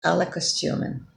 alla costume.